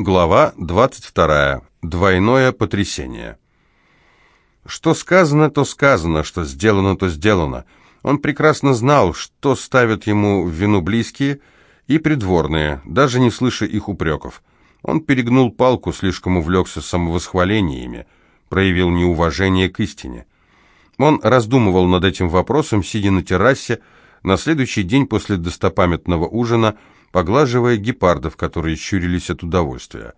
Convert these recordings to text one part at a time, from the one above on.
Глава 22. Двойное потрясение. Что сказано, то сказано, что сделано, то сделано. Он прекрасно знал, что ставят ему в вину близкие и придворные, даже не слыша их упреков. Он перегнул палку, слишком увлекся самовосхвалениями, проявил неуважение к истине. Он раздумывал над этим вопросом, сидя на террасе, на следующий день после достопамятного ужина – поглаживая гепардов, которые щурились от удовольствия.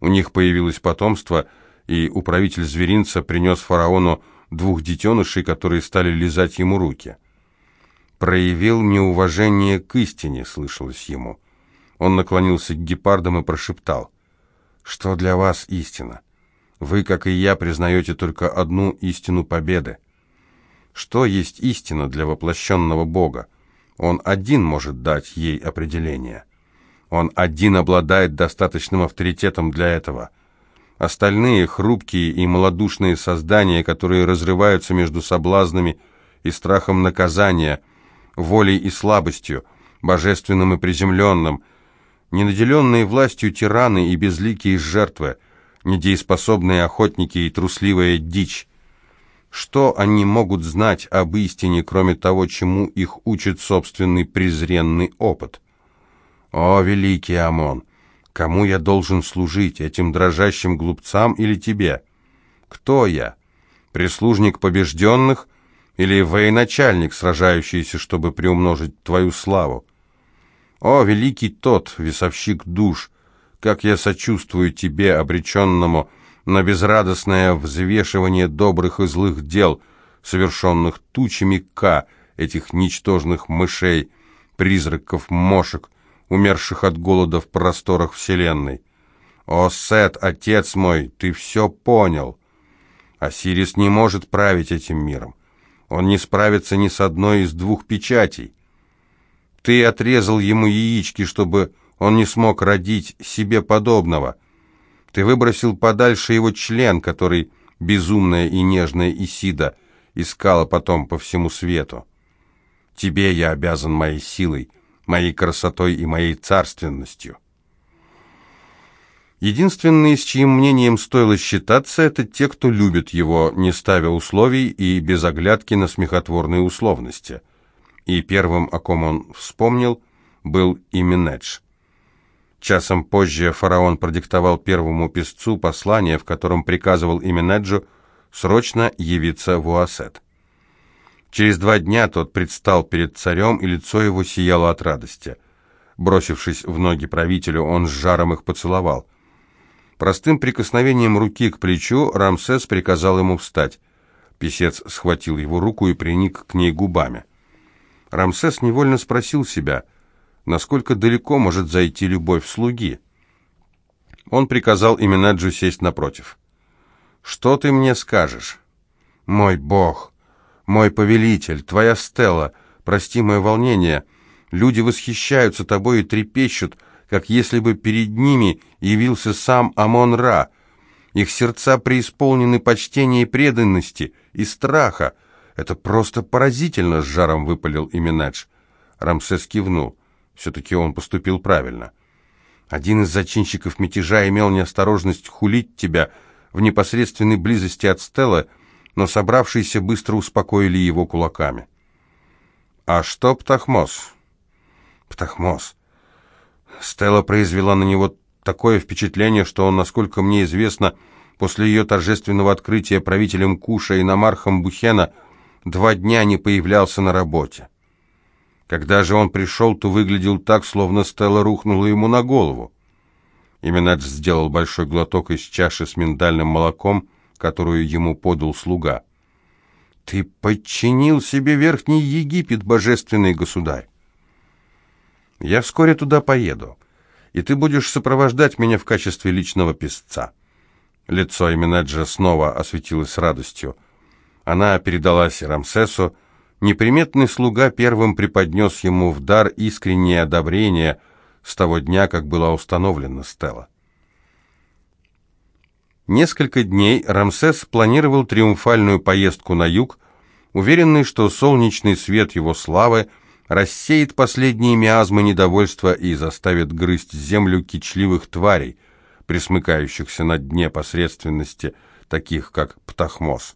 У них появилось потомство, и управитель зверинца принес фараону двух детенышей, которые стали лизать ему руки. «Проявил неуважение к истине», — слышалось ему. Он наклонился к гепардам и прошептал. «Что для вас истина? Вы, как и я, признаете только одну истину победы. Что есть истина для воплощенного Бога? Он один может дать ей определение. Он один обладает достаточным авторитетом для этого. Остальные хрупкие и малодушные создания, которые разрываются между соблазнами и страхом наказания, волей и слабостью, божественным и приземленным, ненаделенные властью тираны и безликие жертвы, недееспособные охотники и трусливая дичь, что они могут знать об истине, кроме того, чему их учит собственный презренный опыт? О, великий Амон! Кому я должен служить, этим дрожащим глупцам или тебе? Кто я? Прислужник побежденных или военачальник, сражающийся, чтобы приумножить твою славу? О, великий тот, весовщик душ, как я сочувствую тебе, обреченному, на безрадостное взвешивание добрых и злых дел, совершенных тучами К, этих ничтожных мышей, призраков мошек, умерших от голода в просторах Вселенной. О, Сет, отец мой, ты все понял. Осирис не может править этим миром. Он не справится ни с одной из двух печатей. Ты отрезал ему яички, чтобы он не смог родить себе подобного. Ты выбросил подальше его член, который безумная и нежная Исида искала потом по всему свету. Тебе я обязан моей силой, моей красотой и моей царственностью. Единственные, с чьим мнением стоило считаться, это те, кто любит его, не ставя условий и без оглядки на смехотворные условности. И первым, о ком он вспомнил, был Именедж. Часом позже фараон продиктовал первому писцу послание, в котором приказывал Именеджу срочно явиться в Уасет. Через два дня тот предстал перед царем, и лицо его сияло от радости. Бросившись в ноги правителю, он с жаром их поцеловал. Простым прикосновением руки к плечу Рамсес приказал ему встать. Песец схватил его руку и приник к ней губами. Рамсес невольно спросил себя — насколько далеко может зайти любовь слуги. Он приказал Именаджу сесть напротив. «Что ты мне скажешь?» «Мой бог, мой повелитель, твоя стела, прости мое волнение. Люди восхищаются тобой и трепещут, как если бы перед ними явился сам Амон-Ра. Их сердца преисполнены почтения и преданности, и страха. Это просто поразительно!» — с жаром выпалил Именадж. Рамсес кивнул. Все-таки он поступил правильно. Один из зачинщиков мятежа имел неосторожность хулить тебя в непосредственной близости от Стелла, но собравшиеся быстро успокоили его кулаками. «А что Птахмос?» «Птахмос». Стелла произвела на него такое впечатление, что он, насколько мне известно, после ее торжественного открытия правителем Куша и Намархом Бухена два дня не появлялся на работе. Когда же он пришел, то выглядел так, словно Стелла рухнула ему на голову. Именадж сделал большой глоток из чаши с миндальным молоком, которую ему подал слуга. «Ты подчинил себе Верхний Египет, божественный государь!» «Я вскоре туда поеду, и ты будешь сопровождать меня в качестве личного песца». Лицо Именаджа снова осветилось радостью. Она передалась Рамсесу, Неприметный слуга первым преподнес ему в дар искреннее одобрение с того дня, как была установлена стела. Несколько дней Рамсес планировал триумфальную поездку на юг, уверенный, что солнечный свет его славы рассеет последние миазмы недовольства и заставит грызть землю кичливых тварей, присмыкающихся на дне посредственности, таких как Птахмос.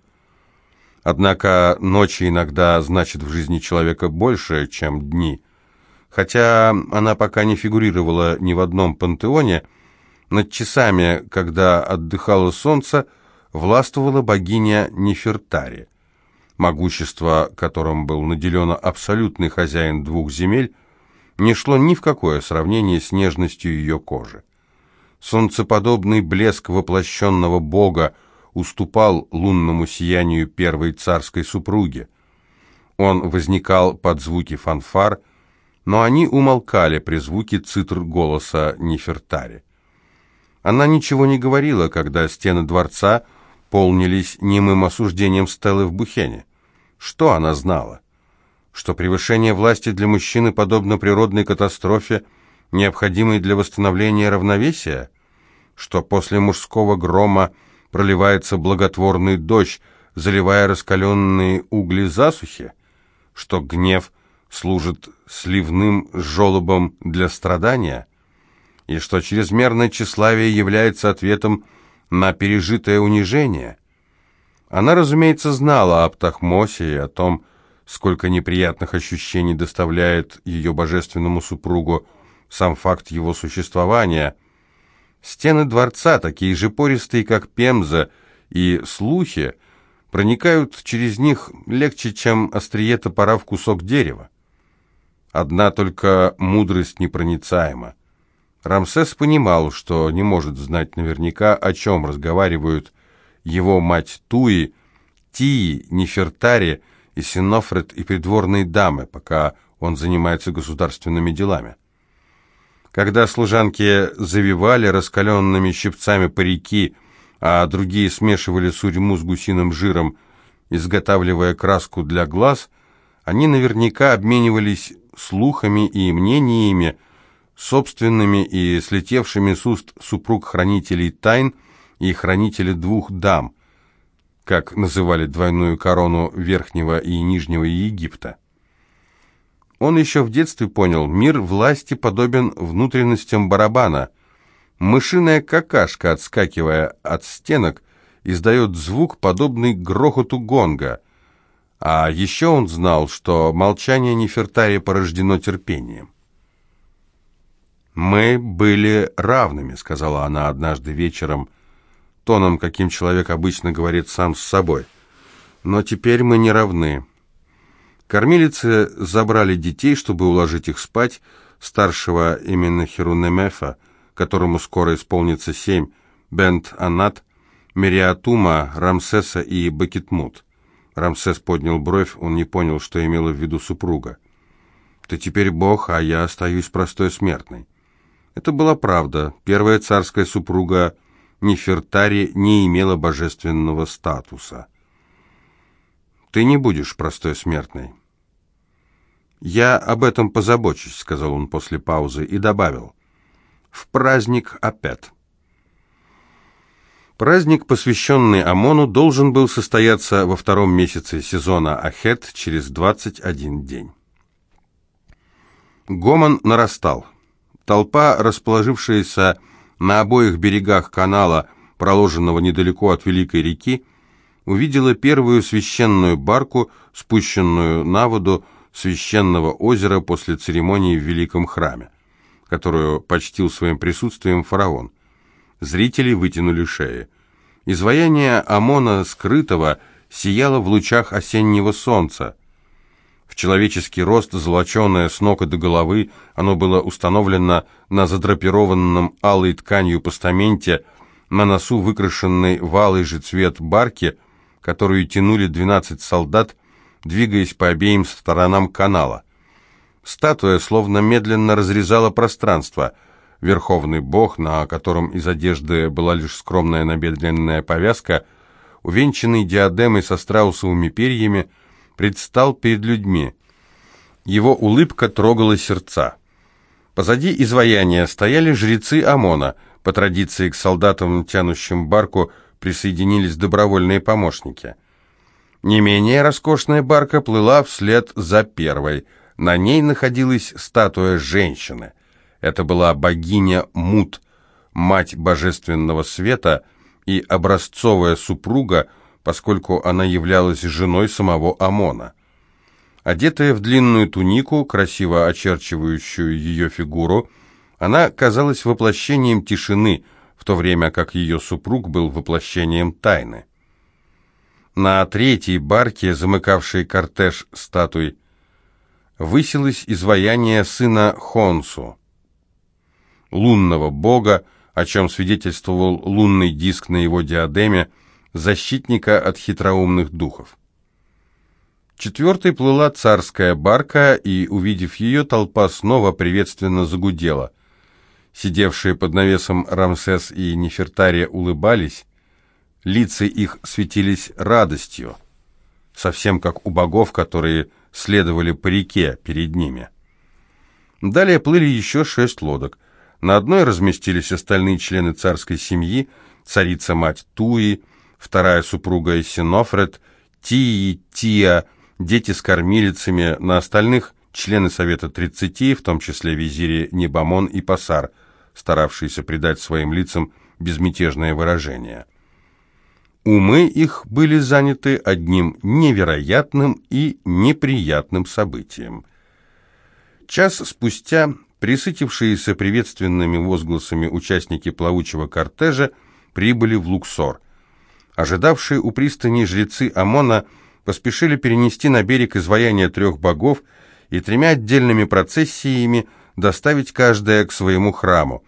Однако ночи иногда значат в жизни человека больше, чем дни. Хотя она пока не фигурировала ни в одном пантеоне, над часами, когда отдыхало солнце, властвовала богиня Нефертари. Могущество, которым был наделен абсолютный хозяин двух земель, не шло ни в какое сравнение с нежностью ее кожи. Солнцеподобный блеск воплощенного бога уступал лунному сиянию первой царской супруги. Он возникал под звуки фанфар, но они умолкали при звуке цитр голоса Нефертари. Она ничего не говорила, когда стены дворца полнились немым осуждением Стеллы в Бухене. Что она знала? Что превышение власти для мужчины подобно природной катастрофе, необходимой для восстановления равновесия? Что после мужского грома проливается благотворный дождь, заливая раскаленные угли засухи? Что гнев служит сливным желобом для страдания? И что чрезмерное тщеславие является ответом на пережитое унижение? Она, разумеется, знала об Тахмосе и о том, сколько неприятных ощущений доставляет ее божественному супругу сам факт его существования. Стены дворца, такие же пористые, как Пемза, и слухи, проникают через них легче, чем острие топора в кусок дерева. Одна только мудрость непроницаема. Рамсес понимал, что не может знать наверняка, о чем разговаривают его мать Туи, Тии, Нефертари и Синофред и придворные дамы, пока он занимается государственными делами. Когда служанки завивали раскаленными щипцами парики, а другие смешивали сурьму с гусиным жиром, изготавливая краску для глаз, они наверняка обменивались слухами и мнениями, собственными и слетевшими с уст супруг-хранителей тайн – и хранители двух дам, как называли двойную корону Верхнего и Нижнего Египта. Он еще в детстве понял, мир власти подобен внутренностям барабана. Мышиная какашка, отскакивая от стенок, издает звук, подобный грохоту гонга. А еще он знал, что молчание Нефертари порождено терпением. «Мы были равными», — сказала она однажды вечером, тоном, каким человек обычно говорит сам с собой. Но теперь мы не равны. Кормилицы забрали детей, чтобы уложить их спать, старшего именно Херунемефа, которому скоро исполнится семь, Бент Анат, Мериатума, Рамсеса и Бакетмут. Рамсес поднял бровь, он не понял, что имела в виду супруга. «Ты теперь бог, а я остаюсь простой смертной». Это была правда. Первая царская супруга Нефертари не имела божественного статуса. «Ты не будешь простой смертной». «Я об этом позабочусь», — сказал он после паузы и добавил. «В праздник опять». Праздник, посвященный Амону, должен был состояться во втором месяце сезона Ахет через 21 день. Гомон нарастал. Толпа, расположившаяся на обоих берегах канала, проложенного недалеко от Великой реки, увидела первую священную барку, спущенную на воду священного озера после церемонии в Великом храме, которую почтил своим присутствием фараон. Зрители вытянули шеи. Изваяние Амона скрытого сияло в лучах осеннего солнца. В человеческий рост, золоченое с ног и до головы, оно было установлено на задрапированном алой тканью постаменте, на носу выкрашенной в алый же цвет барки, которую тянули двенадцать солдат, двигаясь по обеим сторонам канала. Статуя словно медленно разрезала пространство. Верховный бог, на котором из одежды была лишь скромная набедренная повязка, увенчанный диадемой со страусовыми перьями, предстал перед людьми. Его улыбка трогала сердца. Позади изваяния стояли жрецы Амона. По традиции к солдатам, тянущим барку, присоединились добровольные помощники. Не менее роскошная барка плыла вслед за первой. На ней находилась статуя женщины. Это была богиня Мут, мать божественного света и образцовая супруга, поскольку она являлась женой самого Амона. Одетая в длинную тунику, красиво очерчивающую ее фигуру, она казалась воплощением тишины, в то время как ее супруг был воплощением тайны. На третьей барке, замыкавшей кортеж статуй, высилось изваяние сына Хонсу, лунного бога, о чем свидетельствовал лунный диск на его диадеме, защитника от хитроумных духов. Четвертой плыла царская барка, и, увидев ее, толпа снова приветственно загудела. Сидевшие под навесом Рамсес и Нефертария улыбались, лица их светились радостью, совсем как у богов, которые следовали по реке перед ними. Далее плыли еще шесть лодок. На одной разместились остальные члены царской семьи, царица-мать Туи, вторая супруга Синофред, Тии, Тия, дети с кормилицами, на остальных члены Совета Тридцати, в том числе визири Небамон и Пасар, старавшиеся придать своим лицам безмятежное выражение. Умы их были заняты одним невероятным и неприятным событием. Час спустя присытившиеся приветственными возгласами участники плавучего кортежа прибыли в Луксор. Ожидавшие у пристани жрецы Амона поспешили перенести на берег изваяние трех богов и тремя отдельными процессиями доставить каждое к своему храму.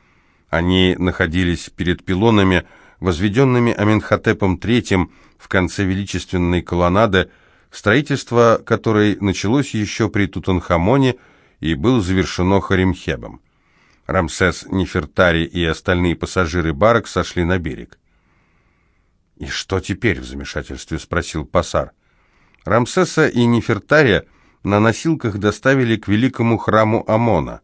Они находились перед пилонами, возведенными Аменхотепом III в конце величественной колоннады, строительство которой началось еще при Тутанхамоне и было завершено Харимхебом. Рамсес, Нефертари и остальные пассажиры барок сошли на берег. «И что теперь?» — в замешательстве спросил Пасар. Рамсеса и Нефертария на носилках доставили к великому храму Амона.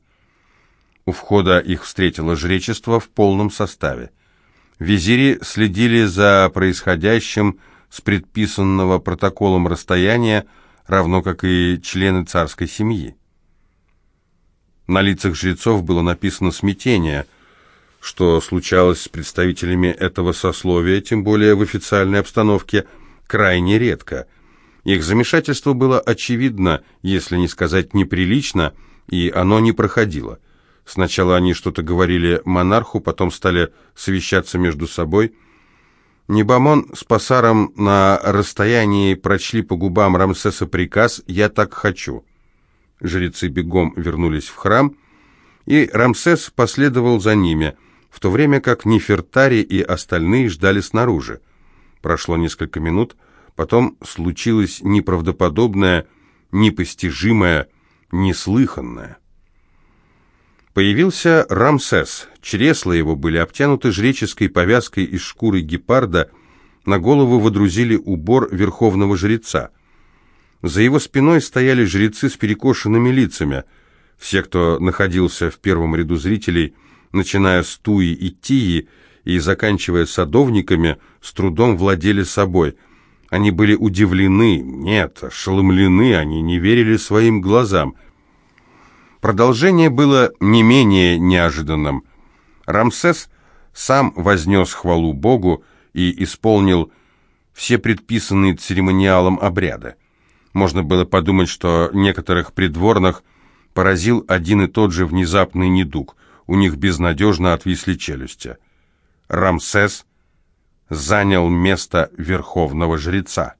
У входа их встретило жречество в полном составе. Визири следили за происходящим с предписанного протоколом расстояния, равно как и члены царской семьи. На лицах жрецов было написано смятение, что случалось с представителями этого сословия, тем более в официальной обстановке, крайне редко. Их замешательство было очевидно, если не сказать неприлично, и оно не проходило. Сначала они что-то говорили монарху, потом стали совещаться между собой. Небамон с Пасаром на расстоянии прочли по губам Рамсеса приказ «Я так хочу». Жрецы бегом вернулись в храм, и Рамсес последовал за ними, в то время как Нефертари и остальные ждали снаружи. Прошло несколько минут, потом случилось неправдоподобное, непостижимое, неслыханное. Появился Рамсес. Чресла его были обтянуты жреческой повязкой из шкуры гепарда, на голову водрузили убор верховного жреца. За его спиной стояли жрецы с перекошенными лицами. Все, кто находился в первом ряду зрителей, начиная с Туи и Тии и заканчивая садовниками, с трудом владели собой. Они были удивлены, нет, ошеломлены, они не верили своим глазам – Продолжение было не менее неожиданным. Рамсес сам вознес хвалу Богу и исполнил все предписанные церемониалом обряды. Можно было подумать, что некоторых придворных поразил один и тот же внезапный недуг. У них безнадежно отвисли челюсти. Рамсес занял место верховного жреца.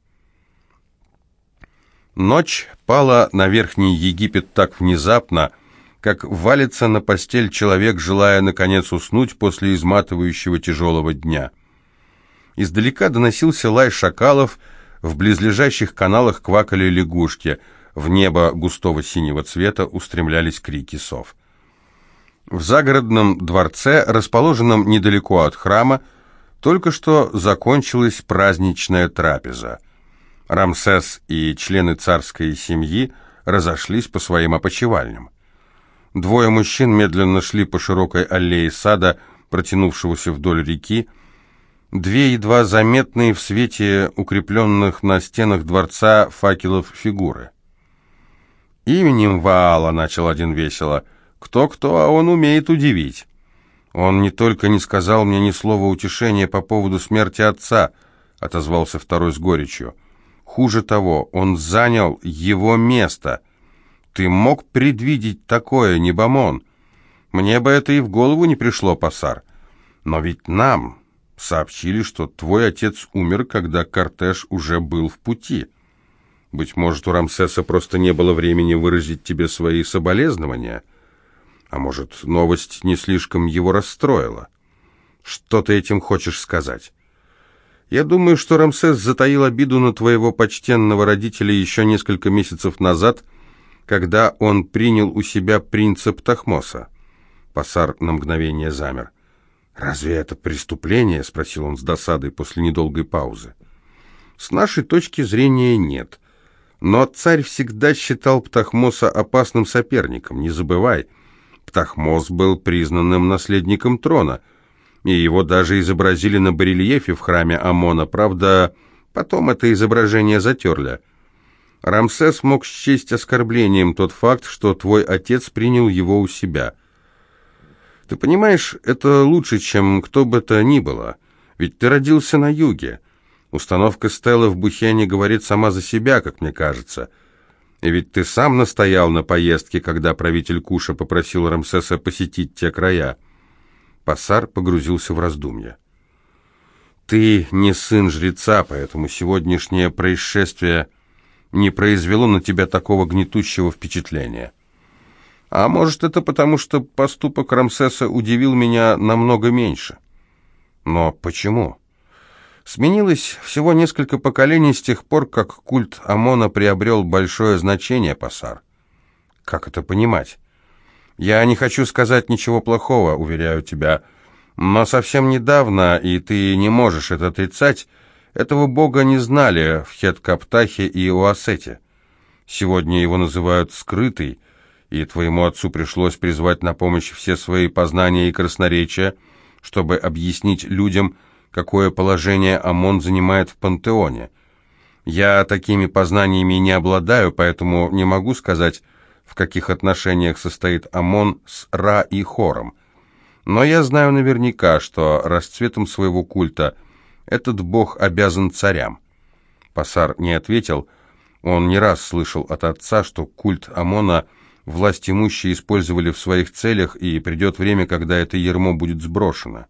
Ночь пала на Верхний Египет так внезапно, как валится на постель человек, желая, наконец, уснуть после изматывающего тяжелого дня. Издалека доносился лай шакалов, в близлежащих каналах квакали лягушки, в небо густого синего цвета устремлялись крики сов. В загородном дворце, расположенном недалеко от храма, только что закончилась праздничная трапеза. Рамсес и члены царской семьи разошлись по своим опочивальням. Двое мужчин медленно шли по широкой аллее сада, протянувшегося вдоль реки. Две едва заметные в свете укрепленных на стенах дворца факелов фигуры. «Именем Ваала», — начал один весело, — «кто-кто, а он умеет удивить». Он не только не сказал мне ни слова утешения по поводу смерти отца, отозвался второй с горечью. Хуже того, он занял его место. Ты мог предвидеть такое, Небомон? Мне бы это и в голову не пришло, Пасар. Но ведь нам сообщили, что твой отец умер, когда кортеж уже был в пути. Быть может, у Рамсеса просто не было времени выразить тебе свои соболезнования? А может, новость не слишком его расстроила? Что ты этим хочешь сказать? Я думаю, что Рамсес затаил обиду на твоего почтенного родителя еще несколько месяцев назад, когда он принял у себя принцип Тахмоса. Пасар на мгновение замер. «Разве это преступление?» — спросил он с досадой после недолгой паузы. «С нашей точки зрения нет. Но царь всегда считал Птахмоса опасным соперником, не забывай. Птахмос был признанным наследником трона, и его даже изобразили на барельефе в храме Амона, правда, потом это изображение затерли». Рамсес мог счесть оскорблением тот факт, что твой отец принял его у себя — ты понимаешь, это лучше, чем кто бы то ни было. Ведь ты родился на юге. Установка Стеллы в Бухене говорит сама за себя, как мне кажется. И ведь ты сам настоял на поездке, когда правитель Куша попросил Рамсеса посетить те края. Пассар погрузился в раздумья. Ты не сын жреца, поэтому сегодняшнее происшествие не произвело на тебя такого гнетущего впечатления. А может, это потому, что поступок Рамсеса удивил меня намного меньше. Но почему? Сменилось всего несколько поколений с тех пор, как культ Амона приобрел большое значение, Пасар. Как это понимать? Я не хочу сказать ничего плохого, уверяю тебя, но совсем недавно, и ты не можешь это отрицать, этого бога не знали в Хеткаптахе и Уасете. Сегодня его называют «скрытый», и твоему отцу пришлось призвать на помощь все свои познания и красноречия, чтобы объяснить людям, какое положение ОМОН занимает в пантеоне. Я такими познаниями не обладаю, поэтому не могу сказать, в каких отношениях состоит ОМОН с Ра и Хором. Но я знаю наверняка, что расцветом своего культа этот бог обязан царям. Пасар не ответил, он не раз слышал от отца, что культ Амона – власть имущие использовали в своих целях, и придет время, когда это ермо будет сброшено.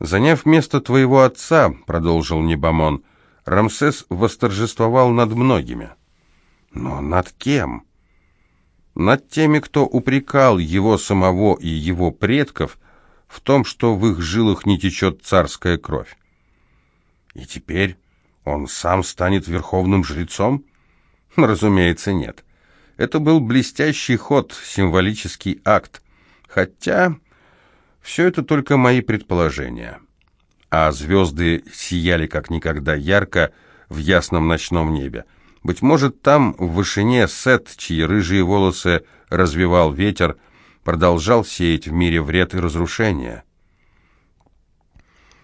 «Заняв место твоего отца», — продолжил Небамон, — «Рамсес восторжествовал над многими». «Но над кем?» «Над теми, кто упрекал его самого и его предков в том, что в их жилах не течет царская кровь». «И теперь он сам станет верховным жрецом?» «Разумеется, нет». Это был блестящий ход, символический акт. Хотя все это только мои предположения. А звезды сияли как никогда ярко в ясном ночном небе. Быть может, там, в вышине, Сет, чьи рыжие волосы развивал ветер, продолжал сеять в мире вред и разрушение.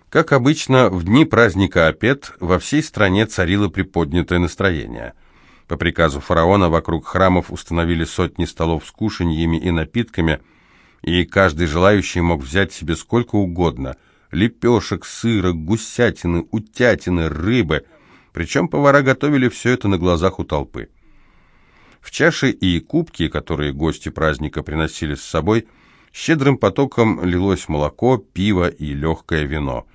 Как обычно, в дни праздника Апет во всей стране царило приподнятое настроение – по приказу фараона вокруг храмов установили сотни столов с кушаньями и напитками, и каждый желающий мог взять себе сколько угодно – лепешек, сыра, гусятины, утятины, рыбы. Причем повара готовили все это на глазах у толпы. В чаши и кубки, которые гости праздника приносили с собой, щедрым потоком лилось молоко, пиво и легкое вино.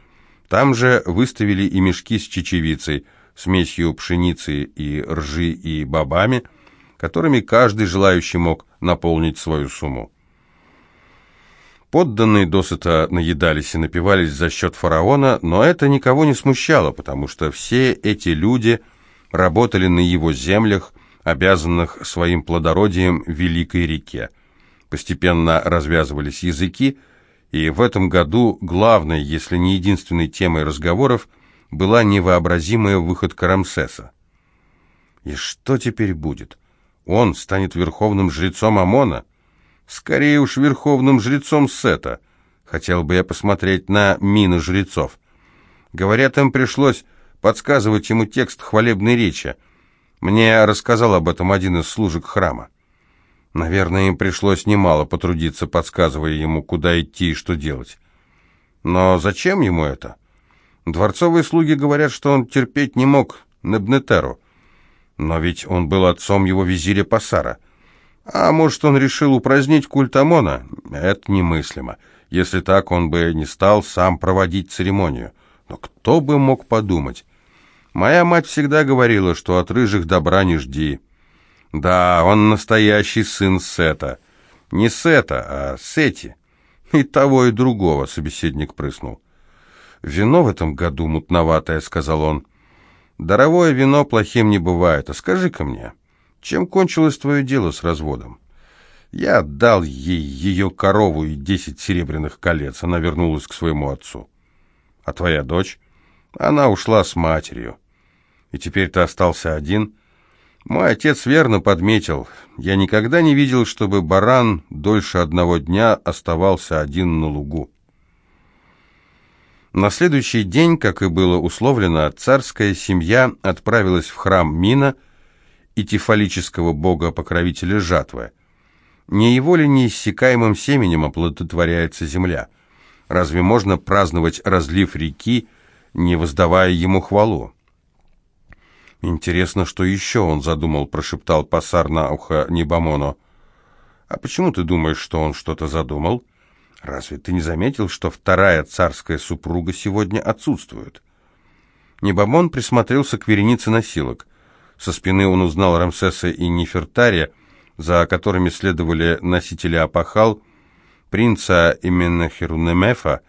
Там же выставили и мешки с чечевицей – смесью пшеницы и ржи и бобами, которыми каждый желающий мог наполнить свою сумму. Подданные досыта наедались и напивались за счет фараона, но это никого не смущало, потому что все эти люди работали на его землях, обязанных своим плодородием великой реке. Постепенно развязывались языки, и в этом году главной, если не единственной темой разговоров – была невообразимая выходка Рамсеса. И что теперь будет? Он станет верховным жрецом Амона? Скорее уж верховным жрецом Сета. Хотел бы я посмотреть на мины жрецов. Говорят, им пришлось подсказывать ему текст хвалебной речи. Мне рассказал об этом один из служек храма. Наверное, им пришлось немало потрудиться, подсказывая ему, куда идти и что делать. Но зачем ему это? Дворцовые слуги говорят, что он терпеть не мог Небнетеру. Но ведь он был отцом его визиря Пасара. А может, он решил упразднить культ Амона? Это немыслимо. Если так, он бы не стал сам проводить церемонию. Но кто бы мог подумать? Моя мать всегда говорила, что от рыжих добра не жди. Да, он настоящий сын Сета. Не Сета, а Сети. И того, и другого, собеседник прыснул. «Вино в этом году мутноватое», — сказал он. «Даровое вино плохим не бывает. А скажи-ка мне, чем кончилось твое дело с разводом?» Я отдал ей ее корову и десять серебряных колец. Она вернулась к своему отцу. А твоя дочь? Она ушла с матерью. И теперь ты остался один? Мой отец верно подметил. Я никогда не видел, чтобы баран дольше одного дня оставался один на лугу. На следующий день, как и было условлено, царская семья отправилась в храм Мина и тефалического бога-покровителя жатвы. Не его ли неиссякаемым семенем оплодотворяется земля? Разве можно праздновать разлив реки, не воздавая ему хвалу? «Интересно, что еще он задумал», — прошептал пасар на ухо Небамоно. «А почему ты думаешь, что он что-то задумал? Разве ты не заметил, что вторая царская супруга сегодня отсутствует?» Небамон присмотрелся к веренице носилок. Со спины он узнал Рамсеса и Нефертария, за которыми следовали носители опахал, принца именно Херунемефа,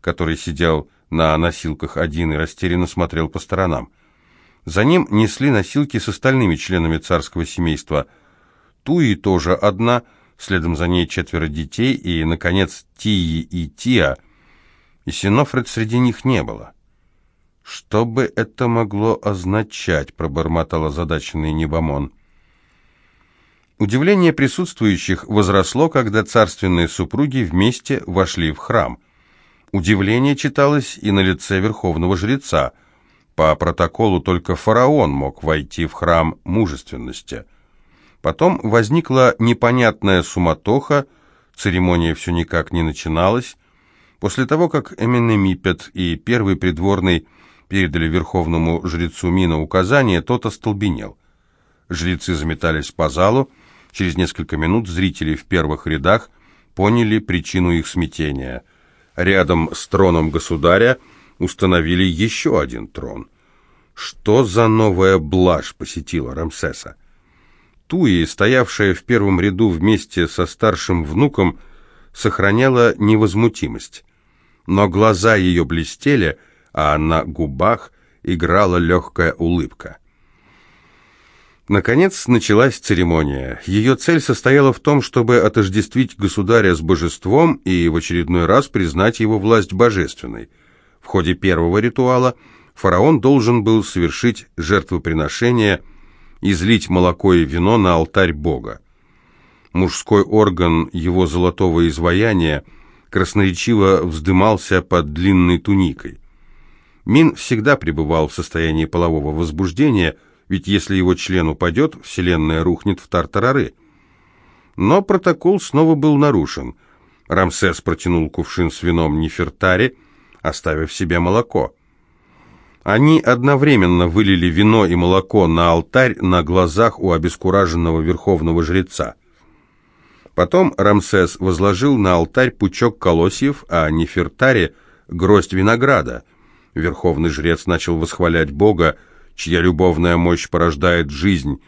который сидел на носилках один и растерянно смотрел по сторонам. За ним несли носилки с остальными членами царского семейства. Туи тоже одна, следом за ней четверо детей, и, наконец, Тии и Тиа. И Синофред среди них не было. «Что бы это могло означать?» — пробормотал озадаченный Небомон. Удивление присутствующих возросло, когда царственные супруги вместе вошли в храм. Удивление читалось и на лице верховного жреца. По протоколу только фараон мог войти в храм мужественности. Потом возникла непонятная суматоха, церемония все никак не начиналась. После того, как Эменемипет и первый придворный передали верховному жрецу Мина указание, тот остолбенел. Жрецы заметались по залу, Через несколько минут зрители в первых рядах поняли причину их смятения. Рядом с троном государя установили еще один трон. Что за новая блажь посетила Рамсеса? Туи, стоявшая в первом ряду вместе со старшим внуком, сохраняла невозмутимость. Но глаза ее блестели, а на губах играла легкая улыбка. Наконец началась церемония. Ее цель состояла в том, чтобы отождествить государя с божеством и в очередной раз признать его власть божественной. В ходе первого ритуала фараон должен был совершить жертвоприношение, излить молоко и вино на алтарь бога. Мужской орган его золотого изваяния красноречиво вздымался под длинной туникой. Мин всегда пребывал в состоянии полового возбуждения – ведь если его член упадет, вселенная рухнет в тартарары. Но протокол снова был нарушен. Рамсес протянул кувшин с вином Нефертари, оставив себе молоко. Они одновременно вылили вино и молоко на алтарь на глазах у обескураженного верховного жреца. Потом Рамсес возложил на алтарь пучок колосьев, а Нефертари — гроздь винограда. Верховный жрец начал восхвалять Бога, чья любовная мощь порождает жизнь,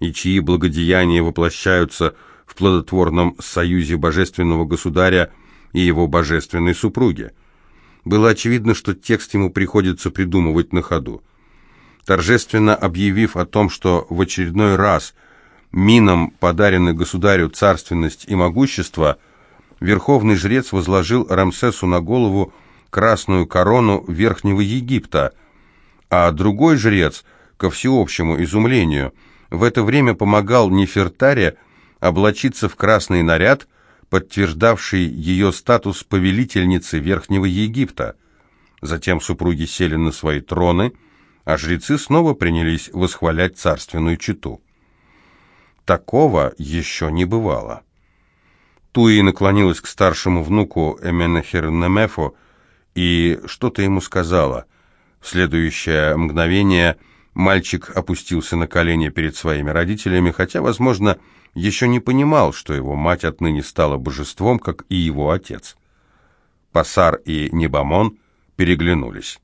и чьи благодеяния воплощаются в плодотворном союзе божественного государя и его божественной супруги. Было очевидно, что текст ему приходится придумывать на ходу. Торжественно объявив о том, что в очередной раз минам подарены государю царственность и могущество, верховный жрец возложил Рамсесу на голову красную корону Верхнего Египта – а другой жрец, ко всеобщему изумлению, в это время помогал Нефертаре облачиться в красный наряд, подтверждавший ее статус повелительницы Верхнего Египта. Затем супруги сели на свои троны, а жрецы снова принялись восхвалять царственную читу. Такого еще не бывало. Туи наклонилась к старшему внуку Эменахернемефу и что-то ему сказала. В следующее мгновение мальчик опустился на колени перед своими родителями, хотя, возможно, еще не понимал, что его мать отныне стала божеством, как и его отец. Пасар и Небамон переглянулись.